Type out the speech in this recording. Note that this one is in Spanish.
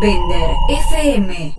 Vender FM